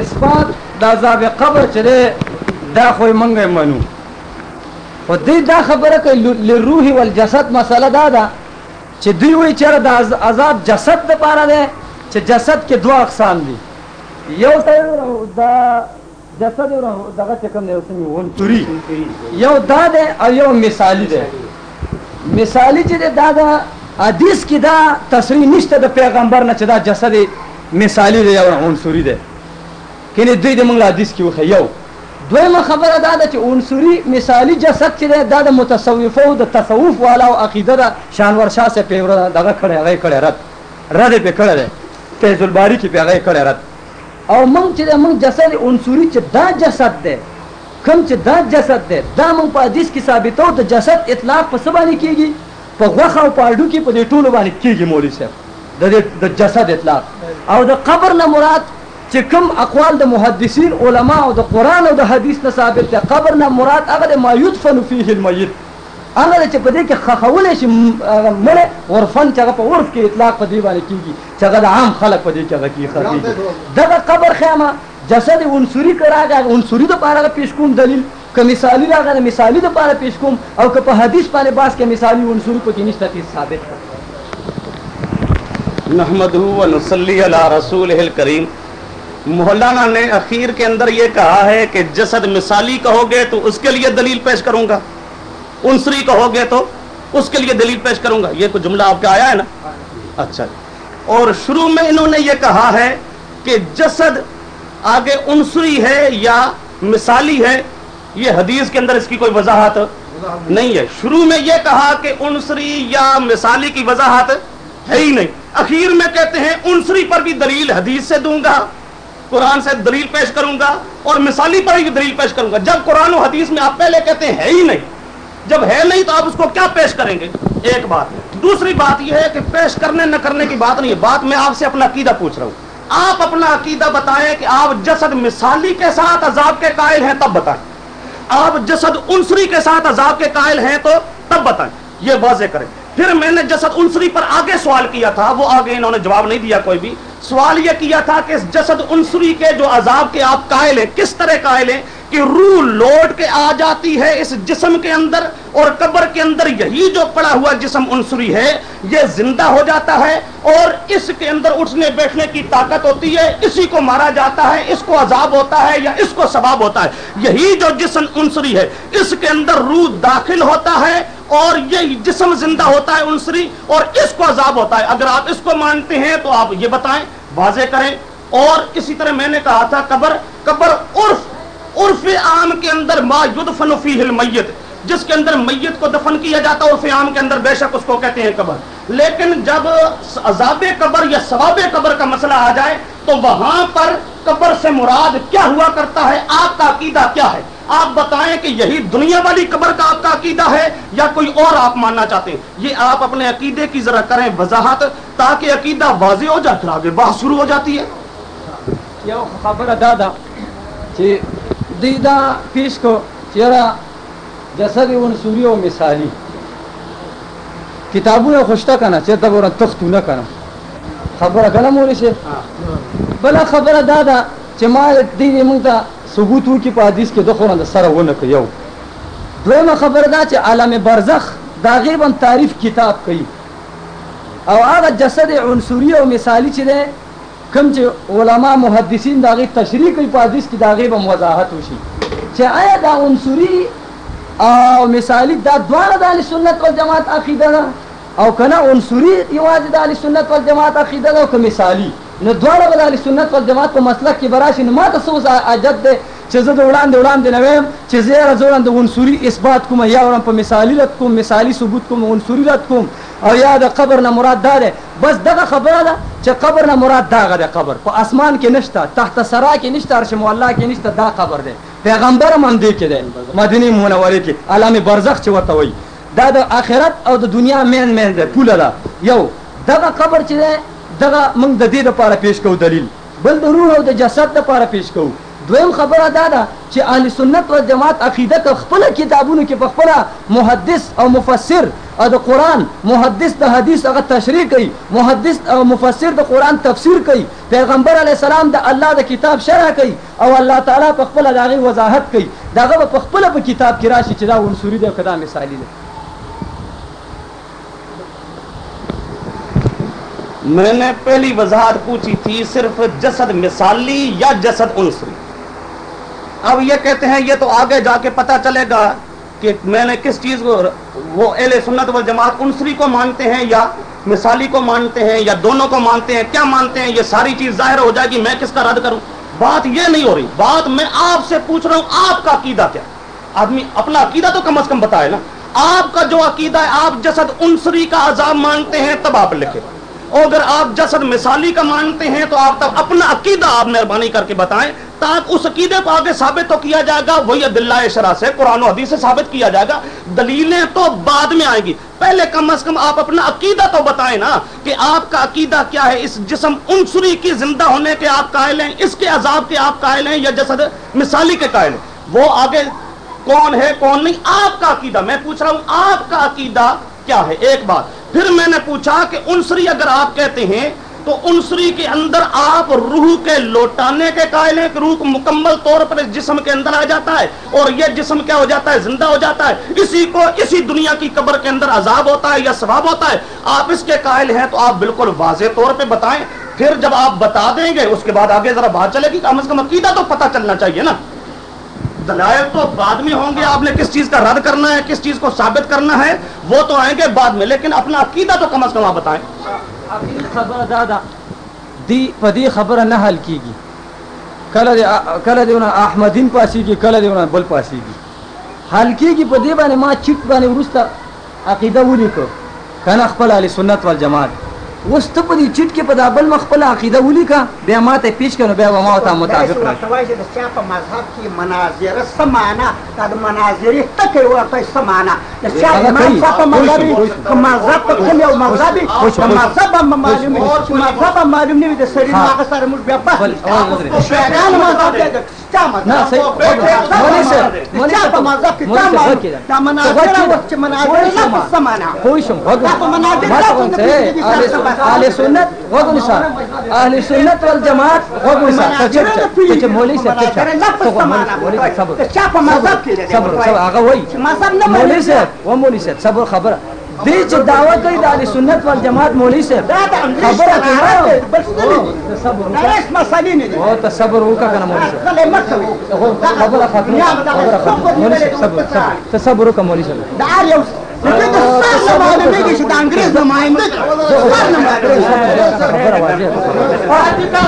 اثبات د عذاب قبر دی دا خو یې مونږ یې منو. خو دوی دا خبره کوي لروح والجسد مسله دا ده چې دوی وایي چېرې د عذ- عذاب جسد دپاره دی چې جسد کې دوه اقسام دي. یو یې دا جسد راهو- دغه چې کوم دی اوس مې ونتوري you the the O you مثالی دی. مثالی چې دی دا د حدیث کې دا تصریح نشته د پیغمبر نه چې دا جسد مثالی دی او عنصري دی. کله دوی د موږ حدیث کې وخه یو. دویمه خبره دا ده چې عنصري مثالی جسد چې دا د متصوفه او د تصوف والا او عقیده ده. شانور شاه سے پیغمبر دغه کړي هغه کړي رد. رد په کړه ده فیض الباری کې په هغه کړي رد. او موږ چې د موږ جسد عنصري چې دا جسد دی، کوم چې دا جسد دی، دا موږ په حدیث کې ثابتو د جسد اطلاق په څه باندې کیږي؟ په غوښه او په اډو کې، په دې ټولو باندې کیږي مولوي صاحب. د د جسد اطلاق. او د قبر نه مراد چې کوم اقوال د محدثین علما او د قران او د حدیث نه ثابت دی قبر نه مراد هغه ما يدفن فيه الميت هغه چې په دې کې خخول شي مړ عرفن چې په عرف کې اطلاق په دې باندې کیږي چې هغه د عام خلک په دې کې هغه کې خريږي دغه قبر خیمه جسد عنصری کراغه عنصری د پاره پیش کوم دلیل که مثالی راغله مثالی د پاره پیش کوم او که په حدیث باندې باس کې مثالی عنصری په کې نشته ثابت نحمد نسلی علی رسول کریم مولانا نے اخیر کے اندر یہ کہا ہے کہ جسد مثالی کہو گے تو اس کے لیے دلیل پیش کروں گا۔ انسری کہو گے تو اس کے لیے دلیل پیش کروں گا۔ یہ کوئی جملہ آپ کا آیا ہے نا؟ اچھا۔ اور شروع میں انہوں نے یہ کہا ہے کہ جسد آگے انسری ہے یا مثالی ہے، یہ حدیث کے اندر اس کی کوئی وضاحت نہیں ہے۔ شروع میں یہ کہا کہ انسری یا مثالی کی وضاحت ہے ہی نہیں۔ اخیر میں کہتے ہیں انسری پر بھی دلیل حدیث سے دوں گا۔ قرآن سے دلیل پیش کروں گا اور مثالی پر بھی دلیل پیش کروں گا۔ جب قرآن و حدیث میں آپ پہلے کہتے ہیں ہے ہی نہیں، جب ہے نہیں تو آپ اس کو کیا پیش کریں گے؟ ایک بات۔ دوسری بات یہ ہے کہ پیش کرنے، نہ کرنے کی بات نہیں ہے۔ بات میں آپ سے اپنا عقیدہ پوچھ رہا ہوں۔ آپ اپنا عقیدہ بتائیں کہ آپ جسد مثالی کے ساتھ عذاب کے قائل ہیں، تب بتائیں۔ آپ جسد انسری کے ساتھ عذاب کے قائل ہیں تو تب بتائیں۔ یہ واضح کریں۔ پھر میں نے جسد انسری پر آگے سوال کیا تھا، وہ آگے انہوں نے جواب نہیں دیا کوئی بھی۔ سوال یہ کیا تھا کہ اس جسد انسری کے جو عذاب کے آپ قائل ہیں، کس طرح قائل ہیں کہ روح لوٹ کے آ جاتی ہے اس جسم کے اندر اور قبر کے اندر یہی جو پڑا ہوا جسم انسری ہے، یہ زندہ ہو جاتا ہے اور اس کے اندر اٹھنے بیٹھنے کی طاقت ہوتی ہے، اسی کو مارا جاتا ہے، اس کو عذاب ہوتا ہے یا اس کو ثواب ہوتا ہے۔ یہی جو جسم انسری ہے، اس کے اندر روح داخل ہوتا ہے اور یہ جسم زندہ ہوتا ہے انسری اور اس کو عذاب ہوتا ہے۔ اگر آپ اس کو مانتے ہیں تو آپ یہ بتائیں، واضح کریں۔ اور اسی طرح میں نے کہا تھا، قبر قبر عرف عرف عام کے اندر ما یدفن فیہ المیت، جس کے اندر میت کو دفن کیا جاتا ہے، عرف عام کے اندر بے شک اس کو کہتے ہیں قبر۔ لیکن جب عذاب قبر یا ثواب قبر کا مسئلہ آ جائے تو وہاں پر قبر سے مراد کیا ہوا کرتا ہے؟ آپ کا عقیدہ کیا ہے؟ آپ بتائیں کہ یہی دنیا والی قبر کا آپ کا عقیدہ ہے یا کوئی اور آپ ماننا چاہتے ہیں؟ یہ آپ اپنے عقیدے کی ذرا کریں وضاحت تاکہ عقیدہ واضح ہو جائے، پھر آگے بحث شروع ہو جاتی ہے۔ یو خبره دا پیش کو چیرې جسد عنصري او مثالی کتابونه خوشته کنه چې دا ګوره تختونه خبره کنه مولي شي؟ بل خبره دا ده چې ما دې موږ ته ثبوت وکي په حدیث کې د خورن سره ونه کوي یو. دویمه خبره دا چې عالم برزخ دا غیبا تعریف کتاب کوي. او هغه جسد عنصري او مثالی چې ده کوم چې علما محدثین دا غي تشریح کوي په حدیث کې دا غي به وضاحت وشي. چې آیا دا عنصري او مثالی دا دواړه د سنت والجماعت عقیده ده؟ او کنه عنصري یوازې د اهل سنت والجماعت عقیده ده او که مثالی نو دواړه د اهل سنت والجماعت په مسلک کې براشي نو ما ته څه عجب ده چې زه د وړاندې وړاندې نه ویم، چې زه یې زه د عنصري اثبات کوم یا ورم په مثالی رد کوم مثالی ثبوت کوم، عنصري رد کوم او یا د قبر نه مراد ده بس دغه خبره ده چې قبر نه مراد داغه ده قبر. په اسمان کې نشته، تحت سرا کې نشته، عرش مولا کې نشته، دا قبر ده پیغمبر هم کې ده مدینه منوره کې عالم برزخ چې ورته وایي. دا د آخرت او د دنیا مین مین ده پوله ده. یو، دغه قبر چې ده دغه موږ د دې لپاره پیش کوو دلیل. بل د روح او د جسد لپاره پیش کوو. دویم خبره دا ده چې اهل سنت و جماعت عقیده که خپل کتابونو کې په خپل محدث او مفسر او د قران محدث د حدیث هغه تشریح کوي. محدث او مفسر د قران تفسیر کوي. پیغمبر علی السلام د الله د کتاب شرح کوي او الله تعالی په خپل دغه وضاحت کوي. دغه په خپل په کتاب کې راشي چې دا عنصری دی کدا مثالی دی. میں نے پہلی وضاحت پوچھی تھی، صرف جسد مثالی یا جسد عنصری؟ اب یہ کہتے ہیں، یہ تو آگے جا کے پتا چلے گا کہ میں نے کس چیز کو، وہ اہل سنت والجماعت عنصری کو مانتے ہیں یا مثالی کو مانتے ہیں یا دونوں کو مانتے ہیں؟ کیا مانتے ہیں؟ یہ ساری چیز ظاہر ہو جائے گی، میں کس کا رد کروں؟ بات یہ نہیں ہو رہی، بات میں آپ سے پوچھ رہا ہوں، آپ کا عقیدہ کیا؟ آدمی اپنا عقیدہ تو کم از کم بتائے نا۔ آپ کا جو عقیدہ ہے، آپ جسد عنصری کا عذاب مانتے ہیں، تب آپ لکھے اور اگر آپ جسد مثالی کا مانتے ہیں تو آپ تب اپنا عقیدہ آپ مہربانی کر کے بتائیں تاکہ اس عقیدے کو آگے ثابت تو کیا جائے گا، وہی عدلہ شرح سے قرآن و حدیث سے ثابت کیا جائے گا۔ دلیلیں تو بعد میں آئیں گی۔ پہلے کم از کم آپ اپنا عقیدہ تو بتائیں نا کہ آپ کا عقیدہ کیا ہے۔ اس جسم عنصری کی زندہ ہونے کے آپ قائل ہیں، اس کے عذاب کے آپ قائل ہیں یا جسد مثالی کے قائل ہیں؟ وہ آگے کون ہے، کون نہیں؟ آپ کا عقیدہ۔ میں پوچھ رہا ہوں، آپ کا عقیدہ کیا ہے؟ ایک بات۔ پھر میں نے پوچھا کہ عنصری اگر آپ کہتے ہیں، تو عنصری کے اندر آپ روح کے لوٹانے کے قائل ہیں کہ روح مکمل طور پر اس جسم کے اندر آ جاتا ہے اور یہ جسم کیا ہو جاتا ہے؟ زندہ ہو جاتا ہے۔ اسی کو اسی دنیا کی قبر کے اندر عذاب ہوتا ہے یا ثواب ہوتا ہے؟ آپ اس کے قائل ہیں تو آپ بالکل واضح طور پہ بتائیں۔ پھر جب آپ بتا دیں گے، اس کے بعد آگے ذرا بات چلے گی۔ کم از کم عقیدہ تو پتہ چلنا چاہیے نا۔ دلائل تو بعد میں ہوں گے آپ نے کس چیز کا رد کرنا ہے، کس چیز کو ثابت کرنا ہے، وہ تو آئیں گے بعد میں، لیکن اپنا عقیدہ تو کم از کم آپ بتائیں۔ خبره دا ده دی په دې خبره نه حل کیږي کله دی کله دی احمدین پاسی پاسیږي کله دی بل پاسی پاسیږي حل کیږي په دې باندې ما چیک باندې ورسته عقیده ولیکو کنه خپل علی سنت والجماعت۔ اوس ته په دې چیټ کې په دا بل مخ خپل عقیده ولیکا بیا ما ته پیش کړو بیا ما ته مطابق ورته وایي چې د چا په مذهب کې مناظره څه معنا دا د مناظرې ټکی ورته څه معنا د چا په مذهب پوه شو. که مذهب په کوم یو مذهب. د مذهب هم معلوم مذهب هم معلوم نه وي، د سړي. هغه سره موږ بیا بحث شیعیانو مذهب دی، اهل سنت والجماعت صبر؟ صبر صبر خبره دې چې دعوه کوي د اهل سنت والجماعت مولوی صاحب. دا د خبره دی، کوي بل څه صبر دا نه دي. او ته صبر وکړه کنه مولوی صاحب. کوئ. خبره ختمه خبره ختمه ونیولې صاحب صبر ته صبر وکړه مولوی صاحب. د هر یو د سر نه معلومېږي چې د انګریز نماینده دی. سر نه معلومېږي. خبره واضحه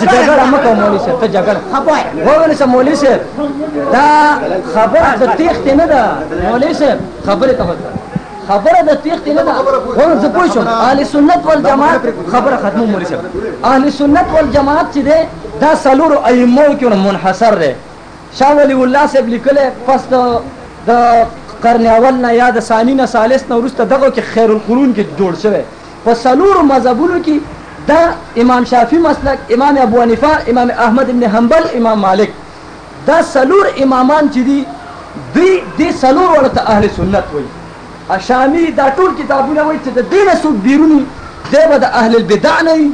چې جګړه مه کوه مولوي صاحب ته جګړه خبره. وګورئ چې مولوي صاحب. دا خبره د تېښتې نه ده مولوي صاحب خبرې ته وکړه خبره د تېښتې نه ده. وګوره زه پوه شوم، اهل سنت والجماعت خبره ختمه مولوي صاحب اهل سنت والجماعت چې دی، دا څلورو ائمو کې منحصر دی. شاه ولی الله صاحب لیکلی، پس د قرن اول نه یا د ثانی نه ثالث نه وروسته دغه کې خیر القرون کې جوړ شوی. په څلورو مذهبونو کې دا امام شافعي مسلک، امام ابو حنیفه، امام احمد ابن حنبل، امام مالک. دا څلور امامان چې دي، دوی دې څلور ورته اهل سنت وایي. اشامی دا ټول کتابونه وایي چې د نه څوک بیرونی دی به د اهل البدع نه وي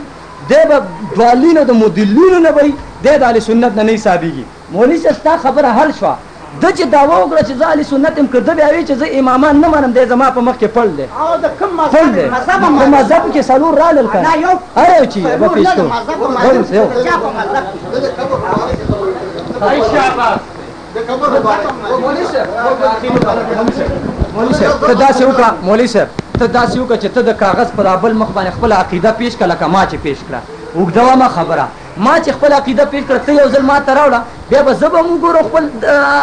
دی به دوالینو د مدلینو نه وایي دی د اهل سنت نه نه حسابېږي مولوي صاحب ستا خبره حل شوه. د چې دعوا وکړه چې اهل سنت یم که ده بیا وایي چې زه امامان نه منم دی زما په مخ کې پړ دی. او د کوم مذهب؟ دی. مذهب په هم مذهب کې څلور رالل دا کنه یو. هر یو چې به پیش کوو مذهب مذهب. څه صاحب، ته داسې وکړه، مولوی صاحب، ته داسې وکړه چې ته د کاغذ پر بل مخ باندې خپل عقیده پیش کړه، لکه ما چې پیش کړه. اوږده ما خبره. ما چې خپل عقیده پیش کړه، ته یو ځل ما ته راوړه، بیا به زه به هم وګورو خپل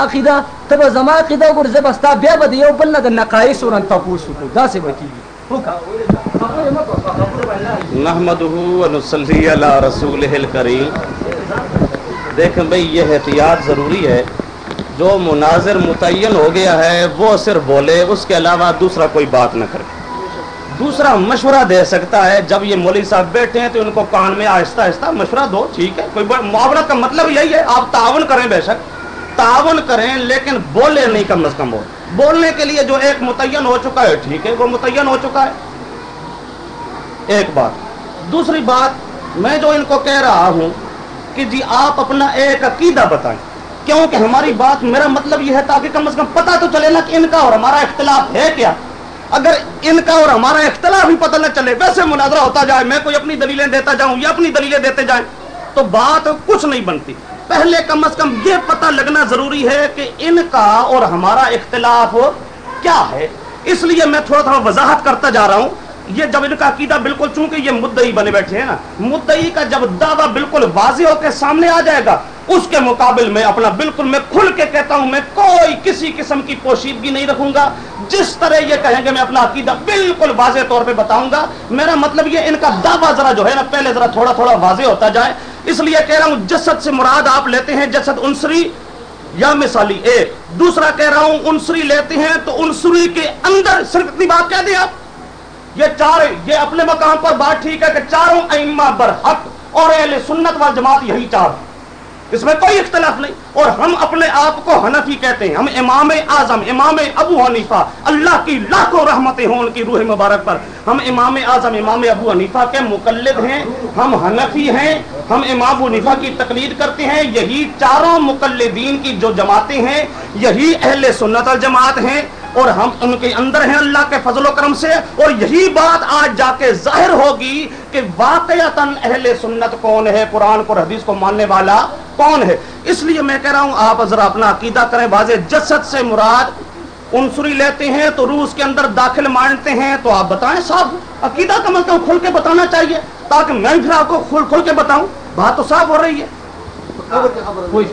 عقیده، ته به زما عقیده وګورې، زه به ستا، بیا به د یو بل نه د نقایص ورن تپوس وکړو. داسې به کېږي وکړه. خبرې نحمده ونصلی علی رسولہ الکریم. دیکھیں بھئی، یہ احتیاط ضروری ہے جو مناظر متعین ہو گیا ہے، وہ صرف بولے، اس کے علاوہ دوسرا کوئی بات نہ کرے۔ دوسرا مشورہ دے سکتا ہے، جب یہ مولوی صاحب بیٹھے ہیں تو ان کو کان میں آہستہ آہستہ مشورہ دو، ٹھیک ہے، کوئی بڑا- معاونت کا مطلب یہی ہے، آپ تعاون کریں بے شک۔ تعاون کریں لیکن بولے نہیں کم از کم وہ۔ بولنے کے لیے جو ایک متعین ہو چکا ہے، ٹھیک ہے، وہ متعین ہو چکا ہے۔ ایک بات۔ دوسری بات، میں جو ان کو کہہ رہا ہوں کہ جی آپ اپنا ایک عقیدہ بتائیں۔ کیونکہ ہماری بات میرا مطلب یہ ہے تاکہ کم از کم پتہ تو چلے نا کہ ان کا اور ہمارا اختلاف ہے کیا۔ اگر ان کا اور ہمارا اختلاف ہی پتہ نہ چلے، ویسے مناظرہ ہوتا جائے، میں کوئی اپنی دلیلیں دیتا جاؤں یا اپنی دلیلیں دیتے جائیں، تو بات کچھ نہیں بنتی۔ پہلے کم از کم یہ پتہ لگنا ضروری ہے کہ ان کا اور ہمارا اختلاف کیا ہے۔ اس لیے میں تھوڑا تھوڑا وضاحت کرتا جا رہا ہوں۔ یہ جب ان کا عقیدہ بالکل چونکہ یہ مدعی بنے بیٹھے ہیں نا، مدعی کا جب دعویٰ بالکل واضح ہو کے سامنے آ جائے گا اس کے مقابل میں اپنا بالکل میں کھل کے کہتا ہوں، میں کوئی کسی قسم کی پوشیدگی نہیں رکھوں گا۔ جس طرح یہ کہیں گے، میں اپنا عقیدہ بالکل واضح طور پہ بتاؤں گا۔ میرا مطلب یہ، ان کا دعویٰ ذرا جو ہے نا، پہلے ذرا تھوڑا تھوڑا واضح ہوتا جائے۔ اس لیے کہہ رہا ہوں، جسد سے مراد آپ لیتے ہیں جسد انسری یا مثالی ایک دوسرا کہہ رہا ہوں انسری لیتے ہیں تو انسری کے اندر صرف اتنی بات کہہ دیں آپ۔ یہ چار، یہ اپنے مقام پر بات ٹھیک ہے کہ چاروں ائمہ برحق اور اہل سنت وال جماعت یہی چار اس میں کوئی اختلاف نہیں۔ اور ہم اپنے آپ کو حنفی کہتے ہیں۔ ہم امام اعظم، امام ابو حنیفہ، اللہ کی لاکھوں رحمتیں ہوں ان کی روح مبارک پر۔ ہم امام اعظم، امام ابو حنیفہ کے مقلد ہیں۔ ہم حنفی ہیں۔ ہم امام ابو حنیفہ کی تقلید کرتے ہیں۔ یہی چاروں مقلدین کی جو جماعتیں ہیں، یہی اہل سنت الجماعت ہیں۔ اور ہم ان کے اندر ہیں اللہ کے فضل و کرم سے۔ اور یہی بات آج جا کے ظاہر ہوگی کہ واقعتاً اہل سنت کون ہے؟ قرآن کو حدیث کو ماننے والا کون ہے؟ اس لیے میں کہہ رہا ہوں، آپ ذرا اپنا عقیدہ کریں، واضح جسد سے مراد انصری لیتے ہیں تو روس کے اندر داخل مانتے ہیں، تو آپ بتائیں صاحب، عقیدہ کا مطلب کھل کے بتانا چاہیے تاکہ میں پھر آپ کو کھل کھل کے بتاؤں۔ بات تو صاف ہو رہی ہے۔ کوئی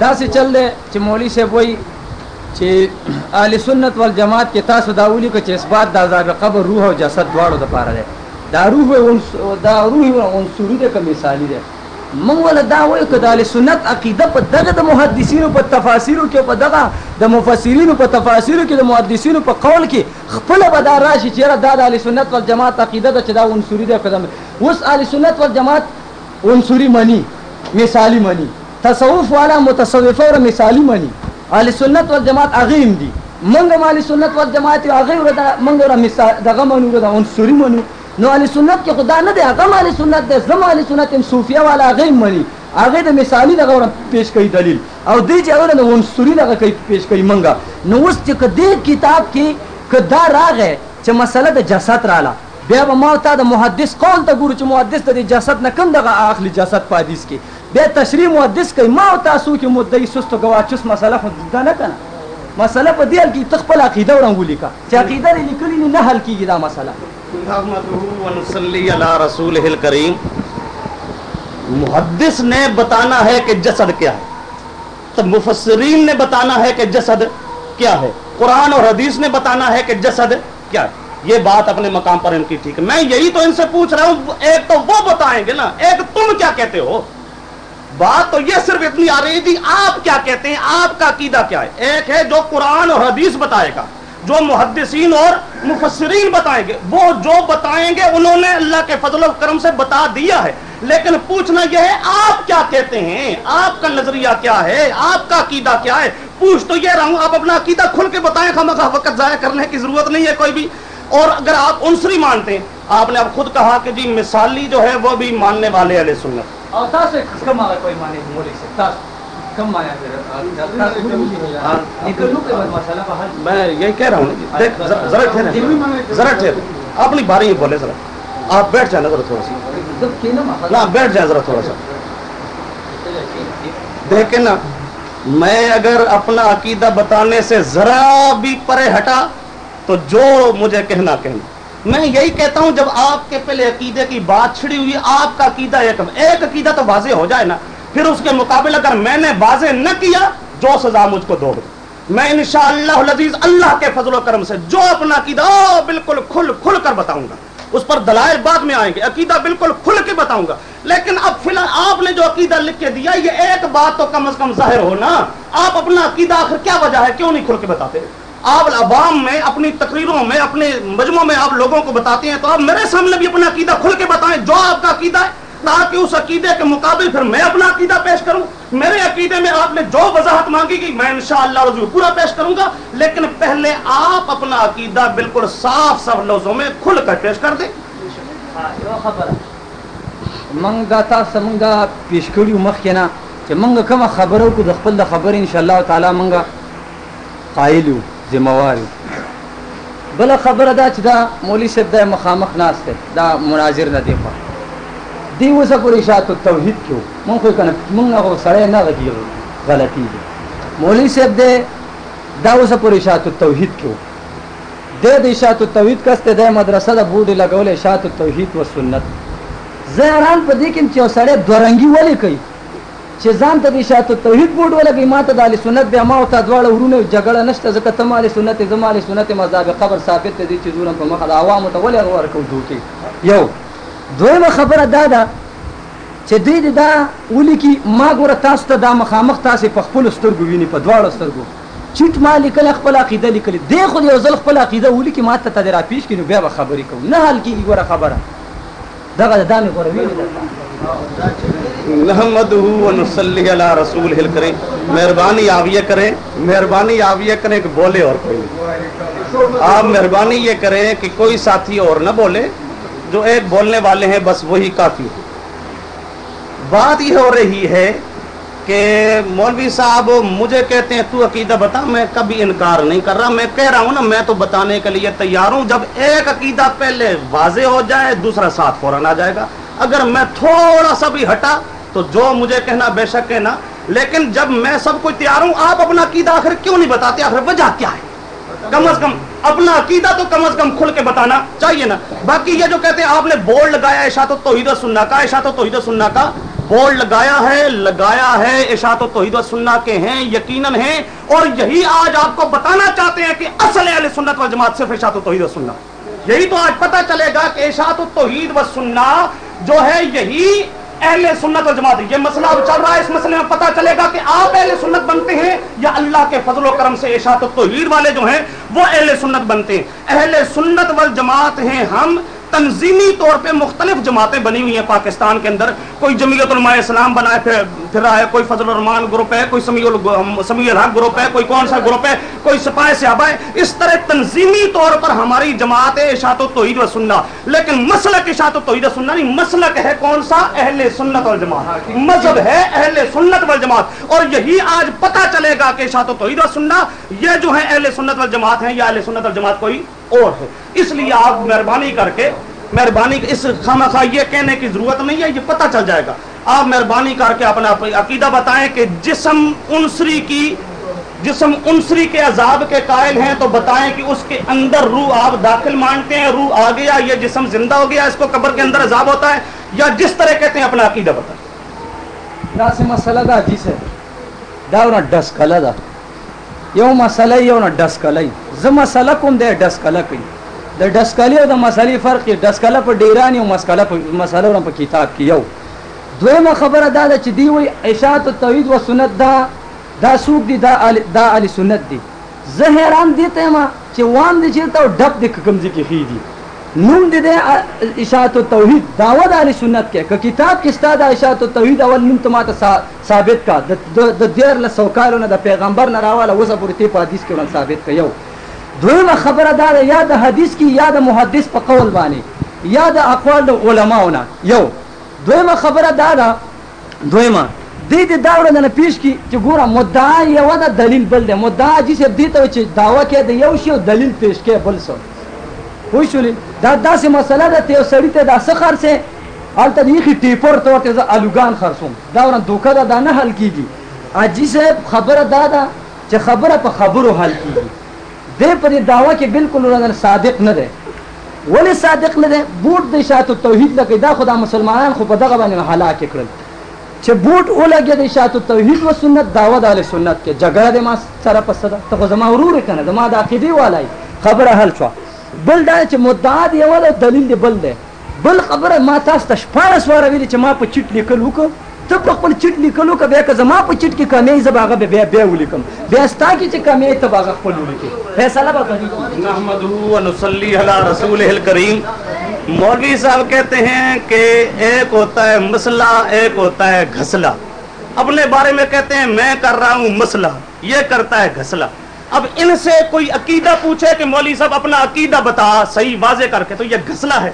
دا سے چل دے چې مولوی صاحب وای چې اهل سنت والجماعت کې تاسو دا ولي کو چې اثبات د عذاب قبر، روح او جسد دواړو د پاره ده دا روح او دا روح او عنصری ده که مثالی ده من ولا دا وایو که د سنت عقیده په دغه د محدثینو، په تفاسیرو کې، په دغه د مفسرینو، په تفاسیرو کې، د محدثینو په قول کې خپل به دا راشي چې دا د سنت والجماعت عقیده ده چې دا عنصری ده قدم اوس اهل سنت والجماعت عنصری منی مثالی منی تصوف والا متصوفه اور مثالی منی اهل سنت والجماعت اغیم دي. منګه مال سنت والجماعت هغه ورته منګه را مثال دغه منو ورته عنصری منو. نو اهل سنت کې خدا نه دی هغه مال سنت دی زما اهل سنت هم صوفیا والا غیم منی هغه د مثالی دغه ور پیش کوي دلیل۔ او دې چې هغه د عنصری دغه کوي پیش کوي منګه نو اوس چې کدی کتاب کې کدا راغې چې مسله د جسد رااله بیا به ما ته د محدث قول ته ګورو چې محدث ته د جسد نه کوم دغه اخلي جسد په حدیث کې بیا تشریح محدث کوي ما او تاسو کې مدعي سست او گواچس مسله خو دا نه کنه مسله په دې حل کې تخپل عقیده ورنګولې کا چې عقیده لري لیکلي نه حل کیږي دا مسله رسول الکریم۔ محدث نے بتانا ہے کہ جسد کیا ہے۔ تو مفسرین نے بتانا ہے کہ جسد کیا ہے۔ قرآن اور حدیث نے بتانا ہے کہ جسد کیا ہے۔ یہ بات اپنے مقام پر ان کی ٹھیک ہے۔ میں یہی تو ان سے پوچھ رہا ہوں۔ ایک تو وہ بتائیں گے نا۔ ایک تم کیا کہتے ہو؟ بات تو یہ صرف اتنی آ رہی تھی۔ آپ کیا کہتے ہیں؟ آپ کا عقیدہ کیا ہے؟ ایک ہے جو قرآن اور حدیث بتائے گا۔ جو محدثین اور مفسرین بتائیں گے، وہ جو بتائیں گے، انہوں نے اللہ کے فضل و کرم سے بتا دیا ہے۔ لیکن پوچھنا یہ ہے، آپ کیا کہتے ہیں؟ آپ کا نظریہ کیا ہے؟ آپ کا عقیدہ کیا ہے؟ پوچھ تو یہ رہا ہوں، آپ اپنا عقیدہ کھل کے بتائیں خواہ مخواہ وقت ضائع کرنے کی ضرورت نہیں ہے کوئی بھی۔ اور اگر آپ عنصری مانتے ہیں، آپ نے اب خود کہا کہ جی مثالی جو ہے، وہ بھی ماننے والے علیہ سنت۔ حل میں یہی کہہ رہا ہوں جی۔ دیکھ ذرا ٹھہرے ذرا ٹھہرے اپنی باری ہی بولے ذرا۔ آپ بیٹھ جائیں ذرا تھوڑا سا۔ نا بیٹھ جائیں ذرا تھوڑا سا۔ دیکھیں نا میں اگر اپنا عقیدہ بتانے سے ذرا بھی پرے ہٹا تو جو مجھے کہنا کہنا۔ میں یہی کہتا ہوں جب آپ کے پہلے عقیدے کی بات چھڑی ہوئی آپ کا عقیدہ ایک ایک عقیدہ تو واضح ہو جائے نا۔ پھر اس کے مقابل اگر میں نے واضح نہ کیا، جو سزا مجھ کو دو گے۔ میں انشاءاللہ العزیز اللہ کے فضل و کرم سے جو اپنا عقیدہ بالکل کھل کھل کر بتاؤں گا۔ اس پر دلائل بعد میں آئیں گے، عقیدہ بالکل کھل کے بتاؤں گا۔ لیکن اب فی الحال آپ نے جو عقیدہ لکھ کے دیا، یہ ایک بات تو کم از کم ظاہر ہو نا۔ آپ اپنا عقیدہ آخر کیا وجہ ہے؟ کیوں نہیں کھل کے بتاتے؟ آپ عوام میں، اپنی تقریروں میں، اپنے مجموعوں میں آپ لوگوں کو بتاتے ہیں تو آپ میرے سامنے بھی اپنا عقیدہ کھل کے بتائیں، جو آپ کا عقیدہ ہے تاکہ اس عقیدے کے مقابل پھر میں اپنا عقیدہ پیش کروں۔ میرے عقیدے میں آپ نے جو وضاحت مانگی گی میں انشاءاللہ رضو پورا پیش کروں گا۔ لیکن پہلے آپ اپنا عقیدہ بالکل صاف صاف لفظوں میں کھل کر پیش کر دیں۔ منګ دا تاسو موږ دا پیش کړیو مخکې نه چې موږ کومه خبره وکړو د خپل د خبرې ان شاء الله تعالی موږ قایل یو ذمہوار یو بل خبره دا چې دا مولوی صاحب د مخامخ ناس دی دا مناظر نه دی خو دی اوسه پورې اشاعت التوحید کې مونږ خو کنه مونږ هغه سره نه غږی غلطی دی. مولوی صاحب دی دا اوسه پورې اشاعت التوحید کې د د اشاعت التوحید کسته د مدرسه د بورډ لګول اشاعت التوحید و سنت. زه حیران په دې کې چې سړی دورنګي ولې کوي چې ځان ته د اشاعت التوحید بورډ ولګي ما ته د اهل سنت بیا ما او ته دواړه ورونه جګړه نشته ځکه ته مال سنت زما اهل سنت مذهب قبر ثابت دي چې زونه په مخه د عوامو ته ولې ورکو دوی یو دویمه خبره دا ده چې دوی د دا ولیکي، ما ګوره تاسو ته دا مخامخ تاسو په خپل سترګو ویني، په دواړو سترګو. چټ ما لیکل خپل عقیده لیکل دی خو یو ځل خپل عقیده ولیکي، ما ته تدرا پیش کینو بیا به خبرې کوم. نه حل کیږي ګوره خبره. دغه د دامه ګوره ویني نحمدہ و نصلی علی رسول الکریم. مہربانی آپ یہ کریں مہربانی آپ یہ کریں کہ بولے اور کوئی آپ مہربانی یہ کریں کہ کوئی ساتھی اور نہ بولے جو ایک بولنے والے ہیں، بس وہی کافی ہے بات یہ ہو رہی ہے کہ مولوی صاحب، مجھے کہتے ہیں، تو عقیدہ بتا، میں کبھی انکار نہیں کر رہا۔ میں کہہ رہا ہوں نا، میں تو بتانے کے لیے تیار ہوں۔ جب ایک عقیدہ پہلے واضح ہو جائے، دوسرا ساتھ فوراً آ جائے گا۔ اگر میں تھوڑا سا بھی ہٹا، تو جو مجھے کہنا بے شک کہنا لیکن جب میں سب کچھ تیار ہوں، آپ اپنا عقیدہ آخر کیوں نہیں بتاتے؟ آخر وجہ کیا ہے؟ کم از کم اپنا عقیدہ تو کم از کم کھل کے بتانا چاہیے نا۔ باقی یہ جو کہتے ہیں آپ نے بورڈ لگایا اشاعت و توحید و سننا کا، اشاعت و توحید و سننا کا بورڈ لگایا ہے لگایا ہے، اشاعت و توحید و سننا کے ہیں، یقیناً ہیں۔ اور یہی آج آپ کو بتانا چاہتے ہیں کہ اصل اہل سنت و جماعت صرف اشاعت و توحید و سننا یہی تو آج پتہ چلے گا کہ اشاعت و توحید و سننا جو ہے، یہی اہل سنت و جماعت یہ مسئلہ اب چل رہا ہے، اس مسئلے میں پتہ چلے گا کہ آپ اہل سنت بنتے ہیں یا اللہ کے فضل و کرم سے اشاعت و توحید والے جو ہیں، وہ اہل سنت بنتے ہیں۔ اہل سنت والجماعت ہیں ہم تنظیمی طور پہ مختلف جماعتیں بنی ہوئی ہیں پاکستان کے اندر۔ کوئی جمعیت علماء اسلام بنائے پھر پھر رہا ہے کوئی فضل الرحمان گروپ ہے کوئی سمیع سمیع الحق گروپ ہے کوئی کون سا گروپ ہے کوئی سپاہ صحابہ ہے۔ اس طرح تنظیمی طور پر ہماری جماعت ہے اشاعت و توحید و سننا لیکن مسلک اشاعت و توحید و سننا نہیں مسلک ہے کون سا؟ اہل سنت والجماعت۔ مذہب ہے اہل سنت والجماعت۔ اور یہی آج پتہ چلے گا کہ اشاعت و توحید و سننا یہ جو ہے اہل سنت والجماعت ہیں یا اہل سنت والجماعت کوئی اور ہے۔ اس لیے آپ مہربانی کر کے مہربانی اس خامہ خواہ یہ کہنے کی ضرورت نہیں ہے، یہ پتہ چل جائے گا۔ آپ مہربانی کر کے اپنا عقیدہ بتائیں کہ جسم انسری کی، جسم انسری کے عذاب کے قائل ہیں تو بتائیں کہ اس کے اندر روح آپ داخل مانتے ہیں، روح آ گیا، یہ جسم زندہ ہو گیا، اس کو قبر کے اندر عذاب ہوتا ہے، یا جس طرح کہتے ہیں اپنا عقیدہ بتائیں۔ دا سه جی سه دا ونه ډس کله یو مسله یو نه ډس کله زه مسله کوم د ډس کوي د ډس کله او د مسلې فرق یې ډس کله په ډیرانی او مسله په مسله ورن په کتاب کې یو۔ دویمه خبره دا ده چې دی وی اشاعت التوحید و سنت دا دا سوق دی، دا آل دا علی سنت دی۔ زه حیران دي ته ما چې وان دي چې ته ډب د کمزې کې خېدي نوم دې د اشاعت التوحید داوا د اهل سنت کې که کتاب کې ستاد اشاعت التوحید اول نوم ته ماته ثابت کا د- د د دیر له سوکالونه د پیغمبر نه راواله وسه پورې په حدیث کې ورن ثابت کا، یو. دویمه خبره دا ده، یا د حدیث کې یا د محدث په قول باندې، یا د اقوال د علماونه یو. دویمه خبره دا ده، دویمه دې دې دا نه پیش کی، چې ګوره مدعا یو د دلیل بل دی. مدعا چې دې ته چې داوا کې د یو شی دلیل پیش کې بل څه. پوه شولې دا داسې مسله ده ته یو سړي ته دا څه خرڅې؟ هلته د یخي ټیپر ته ورته زه الوګان خرڅوم. دا ورن دوکه ده، دا نه حل کېږي حاجي صاحب، خبره دا ده چې خبره په خبرو حل کېږي دی په دې دعوه کې بالکل ورن صادق نه دی. ولې صادق نه دی؟ بوټ د اشاعت التوحید لکه دا خدا مسلمانان خو په دغه باندې هلاک کړل. چې بوټ ولګي د اشاعت التوحید و سنت، دعوه د سنت کې. جګړه د ما سره پسه ده. ته خو زما ورور کنه زما د عقیدې والای. خبره حل شو بل دا چې مدعا دی ولا دلیل دی بل دی. بل خبره ما تاسو ته شپاړس واره ویلي چې ما په چټ لیکل وکړه ته په خپل چټ لیکل وکړه، بیا که زما په چټ کې کمی زه به هغه بیا بیا ولیکم. بیا ستا کې چې کمی ته به هغه خپل ولیکې. فیصله به کوي نحمدہ و نصلی علی رسول الکریم. مولوی صاحب کہتے ہیں کہ ایک ہوتا ہے مسئلہ، ایک ہوتا ہے گھسلا اپنے بارے میں کہتے ہیں، میں کر رہا ہوں مسئلہ، یہ کرتا ہے گھسلا اب ان سے کوئی عقیدہ پوچھے کہ مولوی صاحب اپنا عقیدہ بتا، صحیح واضح کر کے تو یہ گھسلا ہے۔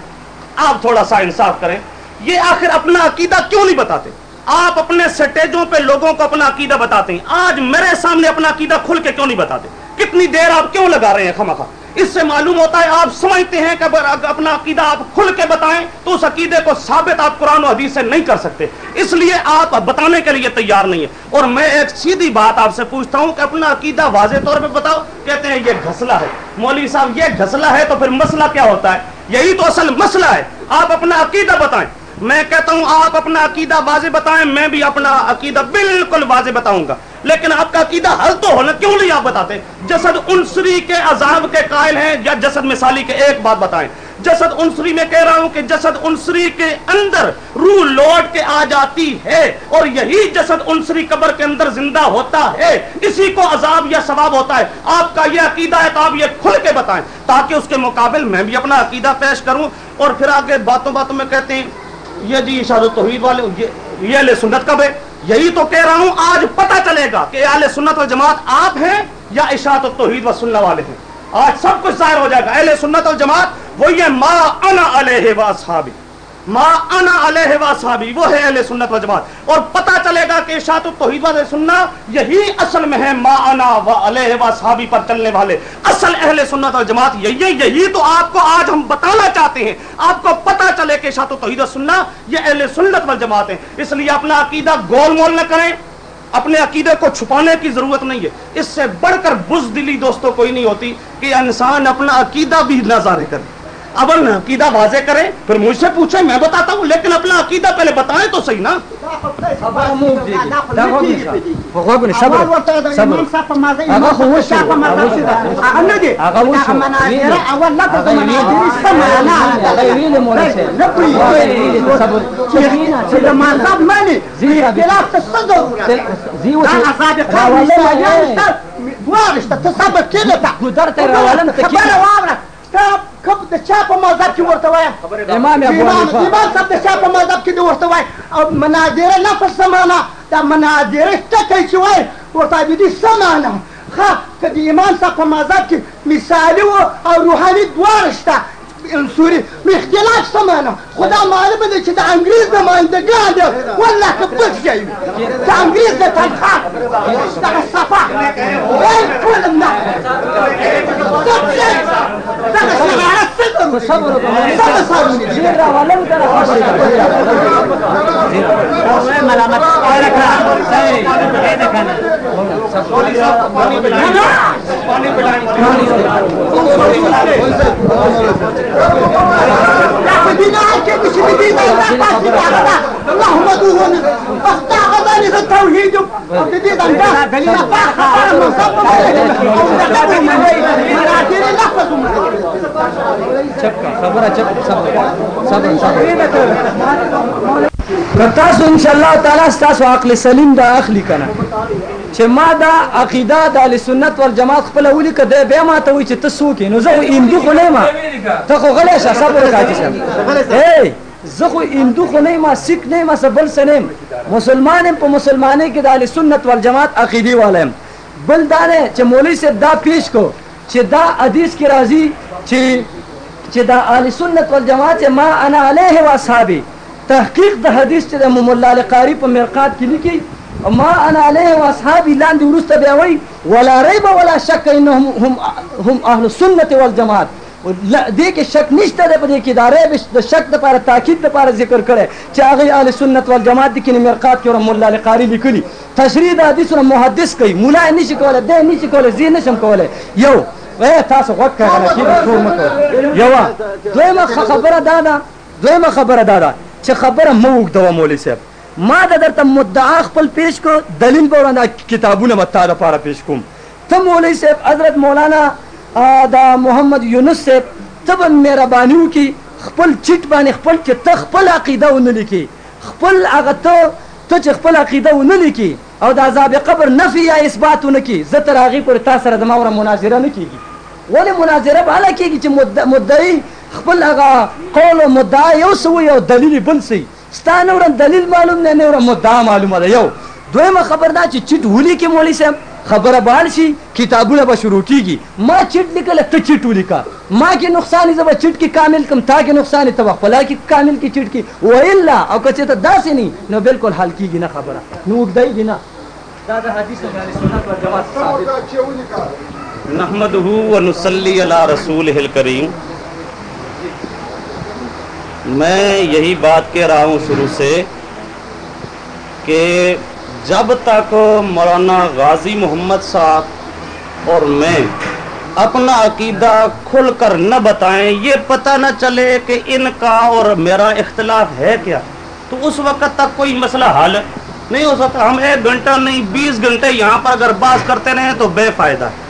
آپ تھوڑا سا انصاف کریں۔ یہ آخر اپنا عقیدہ کیوں نہیں بتاتے؟ آپ اپنے سٹیجوں پہ لوگوں کو اپنا عقیدہ بتاتے ہیں۔ آج میرے سامنے اپنا عقیدہ کھل کے کیوں نہیں بتاتے؟ کتنی دیر آپ کیوں لگا رہے ہیں خمخا اس سے معلوم ہوتا ہے، آپ سمجھتے ہیں کہ اپنا عقیدہ آپ کھل کے بتائیں تو اس عقیدے کو ثابت آپ قرآن و حدیث سے نہیں کر سکتے۔ اس لیے آپ بتانے کے لیے تیار نہیں ہے اور میں ایک سیدھی بات آپ سے پوچھتا ہوں کہ اپنا عقیدہ واضح طور پہ بتاؤ۔ کہتے ہیں، یہ گھسلا ہے۔ مولوی صاحب، یہ گھسلا ہے تو پھر مسئلہ کیا ہوتا ہے؟ یہی تو اصل مسئلہ ہے۔ آپ اپنا عقیدہ بتائیں۔ میں کہتا ہوں آپ اپنا عقیدہ واضح بتائیں، میں بھی اپنا عقیدہ بالکل واضح بتاؤں گا۔ لیکن آپ کا عقیدہ حل تو ہونا کیوں نہیں آپ بتاتے؟ جسد انسری کے عذاب کے قائل ہیں یا جسد مثالی کے ایک بات بتائیں؟ جسد انسری میں کہہ رہا ہوں کہ جسد انسری کے اندر روح لوٹ کے آ جاتی ہے اور یہی جسد انسری قبر کے اندر زندہ ہوتا ہے۔ اسی کو عذاب یا ثواب ہوتا ہے۔ آپ کا یہ عقیدہ ہے تو آپ یہ کھل کے بتائیں تاکہ اس کے مقابل میں بھی اپنا عقیدہ پیش کروں اور پھر آگے باتوں باتوں میں کہتے ہیں یہ جی اشاد توحید والے، یہ اہل سنت کب ہے یہی تو کہہ رہا ہوں، آج پتہ چلے گا کہ اہل سنت و جماعت آپ ہیں یا اشاعت توحید و سننا والے ہیں۔ آج سب کچھ ظاہر ہو جائے گا۔ اہل سنت و جماعت وہ یہ ما انا علیہ و اصحابی۔ ما انا علیہ و وہ ہے اہل سنت و جماعت اور پتہ چلے گا کہ اشاعت التوحید و سننا یہی اصل میں ہے ما انا و علیہ و پر چلنے والے۔ اصل اہل سنت و جماعت یہی ہے، یہی تو آپ کو آج ہم بتانا چاہتے ہیں۔ آپ کو پتہ چلے کہ اشاعت التوحید و سننا یہ اہل سنت و جماعت ہے اس لیے اپنا عقیدہ گول مول نہ کریں۔ اپنے عقیدے کو چھپانے کی ضرورت نہیں ہے۔ اس سے بڑھ کر بزدلی دوستوں کوئی نہیں ہوتی کہ انسان اپنا عقیدہ بھی نہ ظاہر کرے۔ اب عقیدہ واضح کریں پھر مجھ سے پوچھیں میں بتاتا ہوں لیکن اپنا عقیدہ پہلے بتائیں تو صحیح نا کب د چا په مذهب کې ورته وایه؟ امام ابو حنیفه. امام صاحب د چا په مذهب کې دی ورته وایه؟ او مناظره لفظ سمانا دا مناظره ټکی چې وایي ورته دي سمانا ښه که د امام صاحب په مذهب کې مثالي او روحاني دواړه شته. سوري اختلاف سمانا خدا معلومه ده چې د انګريز د ماندګان ده والله که بل شي د انګريز د تنخوا دغه صفا ټول نه دغه صبر صبر زیر راولم کنه ملامت اللهم دون استعغضني في التوحيد وابتديت ان ان شاء الله تعالی تاسو عقل سلیم دا اخلي کنه چې ما دا عقیده د اهل سنت والجماعت خپل ولي کده به ما ته وي چې ته څوک نو زه هندو خو نه ما ته خو غلی شه صبر وکړه چې زه خو هندو خو نه ما سیک نه ما بل سنم مسلمان په مسلمانۍ کې د اهل سنت والجماعت عقیده والم بل دا نه چې مولوی صاحب دا پیش کو چې دا حدیث کې راځي چې چې دا اهل سنت والجماعت ما انا علیه و اصحابي تحقیق د حدیث چې د مولا علی قاری په مرقات کې لیکي ما انا علیه و اصحابي لاندې ورسته بیا وایي ولا ریب ولا شک انهم هم هم اهل السنت والجماعت لا دې کې شک نشته د دې کې دارې د شک د لپاره تاکید د لپاره ذکر کړي چې هغه اهل سنت والجماعت د کې مرقات کې مولا علی قاری لیکلي تشریح د حدیثونو محدث کوي مولا نشي کولای دې نشي کولای زی نشم کولای یو اے تاسو وخت کړه چې ټول مکو یو دویمه خبره دا ده دویمه خبره دا ده چې خبره مو وګدو مولوی صاحب. ما د درته مدعا خپل پیش کو؟ دلیل به ورانه کتابونه متا لپاره پیش کوم. ته مولوی صاحب، حضرت مولانا دا محمد یونس صاحب، ته به مهرباني وکړي خپل چټ باندې خپل چې ته خپل عقیده ونه لیکي خپل هغه ته ته چې خپل عقیده ونه لیکي او د عذاب قبر نفي یا اثبات ونه کی زه تر هغې پورې تا سره زما وره مناظره نه کېږي. ولې مناظره به هله کېږي چې مدعي خپل هغه قول او مدعا یو سوی او دلیل بل سی ستانه ورن دلیل معلوم نه نه مدعا معلومه ده. یو، دویمه خبر دا چې چټ ولي کې مولوی صاحب خبره بال شي، کتابونه به شروع کیږي. ما چټ لیکل ته چټ ولیکا ما کې نقصان زما چټ کې کامل کم، تا کې نقصان ته خپل کې کامل کې چټ کې. و الا، او که ته داسې نه نو بالکل حل کیږي، نه خبره. نو وګدای نه. دا د حدیث او سنت او جماعت ثابت. نحمده ونصلي على رسوله الكريم میں یہی بات کہہ رہا ہوں شروع سے کہ جب تک مولانا غازی محمد صاحب اور میں اپنا عقیدہ کھل کر نہ بتائیں، یہ پتہ نہ چلے کہ ان کا اور میرا اختلاف ہے کیا، تو اس وقت تک کوئی مسئلہ حل نہیں ہو سکتا۔ ہم ایک گھنٹہ نہیں، بیس گھنٹے یہاں پر اگر بات کرتے رہیں تو بے فائدہ ہے۔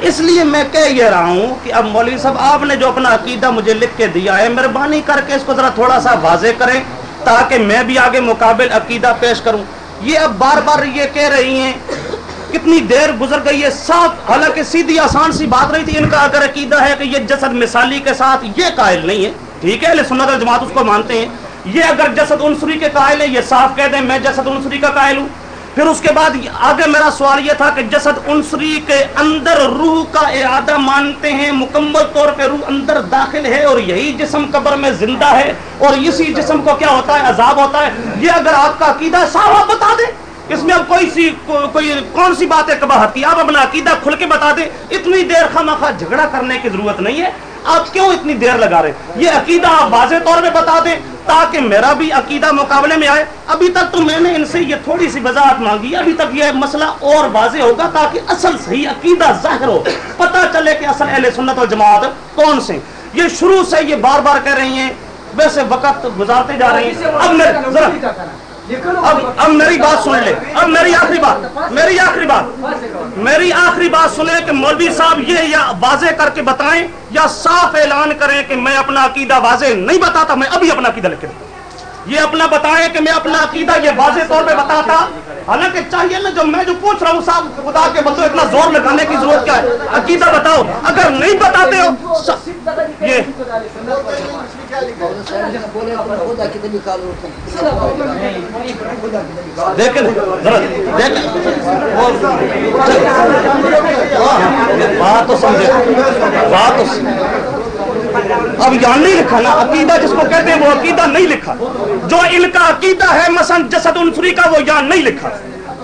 اس لیے میں کہہ یہ رہا ہوں کہ اب مولوی صاحب، آپ نے جو اپنا عقیدہ مجھے لکھ کے دیا ہے، مہربانی کر کے اس کو ذرا تھوڑا سا واضح کریں تاکہ میں بھی آگے مقابل عقیدہ پیش کروں۔ یہ اب بار بار یہ کہہ رہی ہیں، کتنی دیر گزر گئی ہے صاف حالانکہ سیدھی آسان سی بات رہی تھی، ان کا اگر عقیدہ ہے کہ یہ جسد مثالی کے ساتھ یہ قائل نہیں ہے، ٹھیک ہے سنت جماعت اس کو مانتے ہیں۔ یہ اگر جسد عنصری کے قائل ہے یہ صاف کہہ دیں، میں جسد عنصری کا قائل ہوں۔ پھر اس کے بعد آگے میرا سوال یہ تھا کہ جسد عنصری کے اندر روح کا اعادہ مانتے ہیں، مکمل طور پہ روح اندر داخل ہے اور یہی جسم قبر میں زندہ ہے اور اسی جسم کو کیا ہوتا ہے؟ عذاب ہوتا ہے۔ یہ اگر آپ کا عقیدہ صاف بتا دیں، اس میں اب کوئی سی، کوئی کون سی بات ہے کباہت کی آپ اپنا عقیدہ کھل کے بتا دیں۔ اتنی دیر خواہ جھگڑا کرنے کی ضرورت نہیں ہے۔ آپ کیوں اتنی دیر لگا رہے یہ عقیدہ آپ واضح طور پہ بتا دیں۔ تاکہ میرا بھی عقیدہ مقابلے میں آئے۔ ابھی تک تو میں نے ان سے یہ تھوڑی سی وضاحت مانگی۔ ابھی تک یہ مسئلہ اور واضح ہوگا تاکہ اصل صحیح عقیدہ ظاہر ہو۔ پتہ چلے کہ اصل اہل سنت و جماعت کون سے یہ شروع سے یہ بار بار کہہ رہی ہیں۔ ویسے وقت گزارتے جا رہے ہیں۔ اب میں ذرا اب اب میری بات سن لے۔ اب میری آخری بات۔ میری آخری بات۔ میری آخری بات سن لے کہ مولوی صاحب یہ یا واضح کر کے بتائیں یا صاف اعلان کریں کہ میں اپنا عقیدہ واضح نہیں بتاتا، میں ابھی اپنا عقیدہ لکھ کے یہ اپنا بتائیں کہ میں اپنا عقیدہ یہ واضح طور پہ بتاتا حالانکہ چاہیے نا جو میں جو پوچھ رہا ہوں صاحب، خدا کے بدلو اتنا زور لگانے کی ضرورت کیا ہے؟ عقیدہ بتاؤ، اگر نہیں بتاتے ہو یہ دیکھیں بات تو سمجھے، بات تو اب یہاں نہیں لکھا نا، عقیدہ جس کو کہتے ہیں وہ عقیدہ نہیں لکھا۔ جو ان کا عقیدہ ہے مثلا جسد انسری کا، وہ یہاں نہیں لکھا۔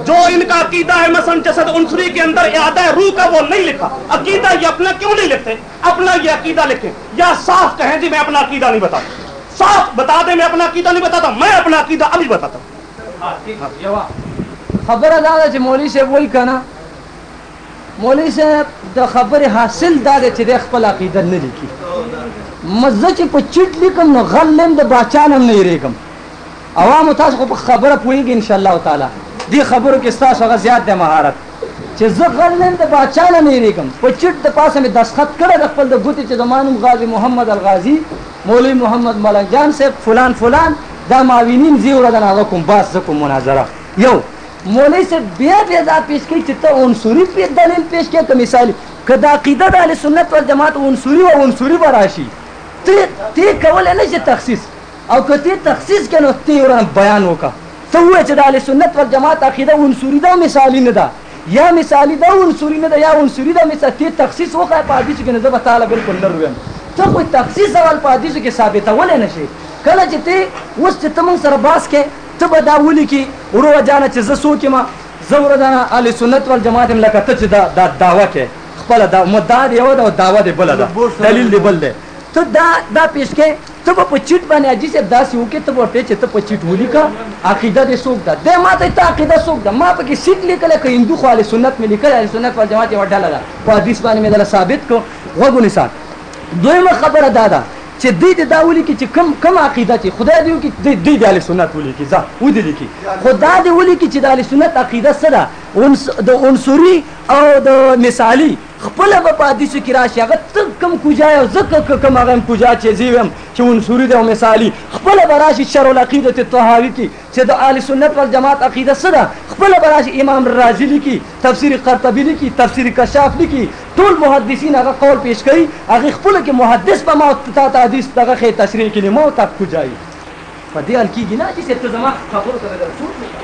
جو ان کا عقیدہ ہے مثلا جسد انسری کے اندر اعادہ روح کا، وہ نہیں لکھا۔ عقیدہ یہ اپنا کیوں نہیں لکھتے؟ اپنا یہ عقیدہ لکھیں۔ یا صاف کہیں جی میں اپنا عقیدہ نہیں بتاتا۔ صاف بتا دیں، میں اپنا عقیدہ نہیں بتاتا۔ میں اپنا عقیدہ ابھی بتاتا ہوں۔ خبر ادا چې مولوی صاحب وای کنه مولوی صاحب د خبر حاصل دا دی چې د خپل عقیده نه لیکي مزه چې په چټ لیکم، نو غلم د باچا نم نه یریږم عوام تاسو خو په خبره پوهیږي ان شاء الله تعالی. دی خبرو کې تاسو هغه زیات د مهارت چې زه غلم د باچا نه یریږم په چټ د پاسه مې دستخط کړه د خپل د ګوتې چې د مانوم غازی محمد الغازی، مولوی محمد ملک جان صاحب فلان فلان، دا معاونین زی ورته هغه کوم باس زکم مناظره یو، مولوی سے بیا بیا دا پیش کی چې ته عنصری په دلیل پیش کې که مثال کدا عقیده د اهل سنت والجماعت عنصری او عنصری براشي ته ته کول نه چې تخصیص. او که ته تخصیص کنو ته وران بیان وکا ته وې چې د اهل سنت والجماعت عقیده عنصری دا مثالی نه ده؟ یا مثالی دا عنصری نه ده، یا عنصری دا مثال ته تخصیص وکا په حدیث کې نه، زه به تعالی بالکل نه رویم ته خو تخصیص اول په حدیث کې ثابتول نه شي کله چې ته اوس چې ته تم سره باس کې ته به دا ولیکي ورو جانه چې زه څوک یم، زه ورو جانه اهل سنت والجماعت یم، لکه ته چې دا دا دعوه کې خپله دا یوه ده او دعوه دی بله ده دلیل دی بل دی ته دا دا پیش کې ته په چیټ باندې حاجي صاحب داسې وکړې ته ورته چې ته په چیټ ولیکه عقیده دې څوک ده دی ما ته ته عقیده څوک ده ما پکې سیټ لیکلی که هندو خو اهل سنت مې لیکلی اهل سنت والجماعت یوه ډله ده په حدیث باندې مې دله ثابت کړو غوږ ونیسه دویمه خبره دا ده چې دوی د دا ولیکي چې کم کم عقیده چې خدای دې وکړي دوی د اهل سنت ولیکي ځه ودې لیکي خدا دې ولیکي چې د اهل سنت عقیده انس د عنصري او د مثالی. خپل به په حدیثو کې راشي. هغه ته کم کوجای او زکه کم هغه کوجا چې زیوم چې عنصري دی او مثالی. خپل به راشي شرع العقیده الطحاوی کې چې د اهل سنت والجماعت عقیده څه ده؟ خپل به راشي امام رازی لیکي تفسیر قرطبی لیکي تفسیر کشاف لیکي ټول محدثین هغه قول پیش کوي هغه خپل کې محدث به ما ته حدیث دغه خې تشریح کړي. مو تا کوجای په دې حال کې نه چې ته زما خبرو ته رسول